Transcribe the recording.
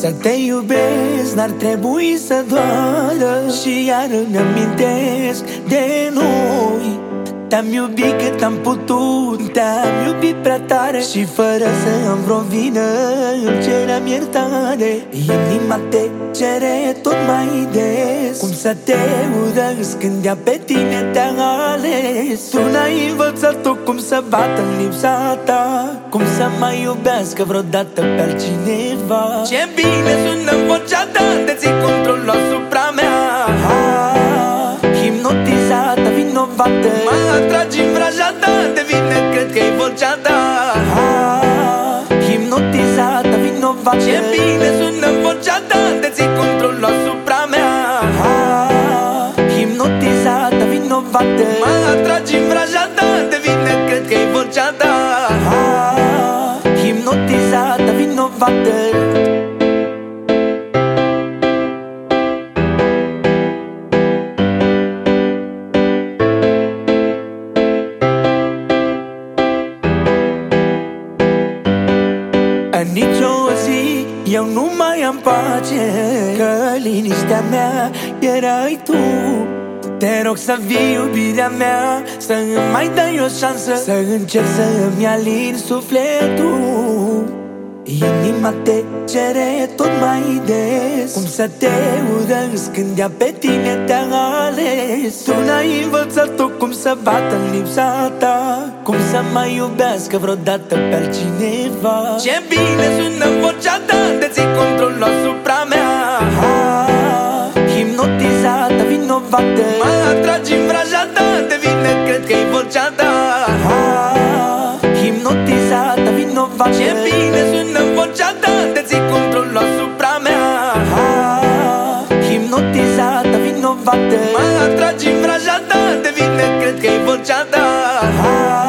Să te iubesc n-ar trebui să doară Și iar îmi amintesc de noi. Te-am iubit cât am putut Te-am iubit prea tare Și fără să am vreo vină Îmi ceream iertare Inima te cere tot mai des. Cum să te urăsc când ea pe tine te-a ales? Tu n-ai învățat-o cum să bată în lipsa ta Cum să mai iubească vreodată pe altcineva. Ce bine sună vocea ta De ții controlul asupra mea. Hipnotizată, vinovată. Mă atragi în vraja ta Devine, cred că e vocea ta vinovată Ce bine sună vocea ta De ții controlul asupra mea. Hipnotizată, vinovată Mă atragi în vraja ta Devine, zi eu nu mai am pace Că liniștea mea erai tu. Te rog să vii iubirea mea Să îmi mai dai o șansă Să încerc să îmi alin sufletul Inima te cere tot mai des. Cum să te urăsc când ea pe tine te-a ales. Tu n-ai învățat-o cum să bată în lipsa ta. Cum să mai iubească vreodată pe altcineva. Ce bine sună vocea ta De ții controlul asupra mea. Hipnotizată, vinovată. Mă atragi în vraja ta Devine, cred că e vocea ta. Hipnotizată, vinovată. Ce bine fapte Mă atragi în vraja ta, devine cred că-i vocea ta Aha.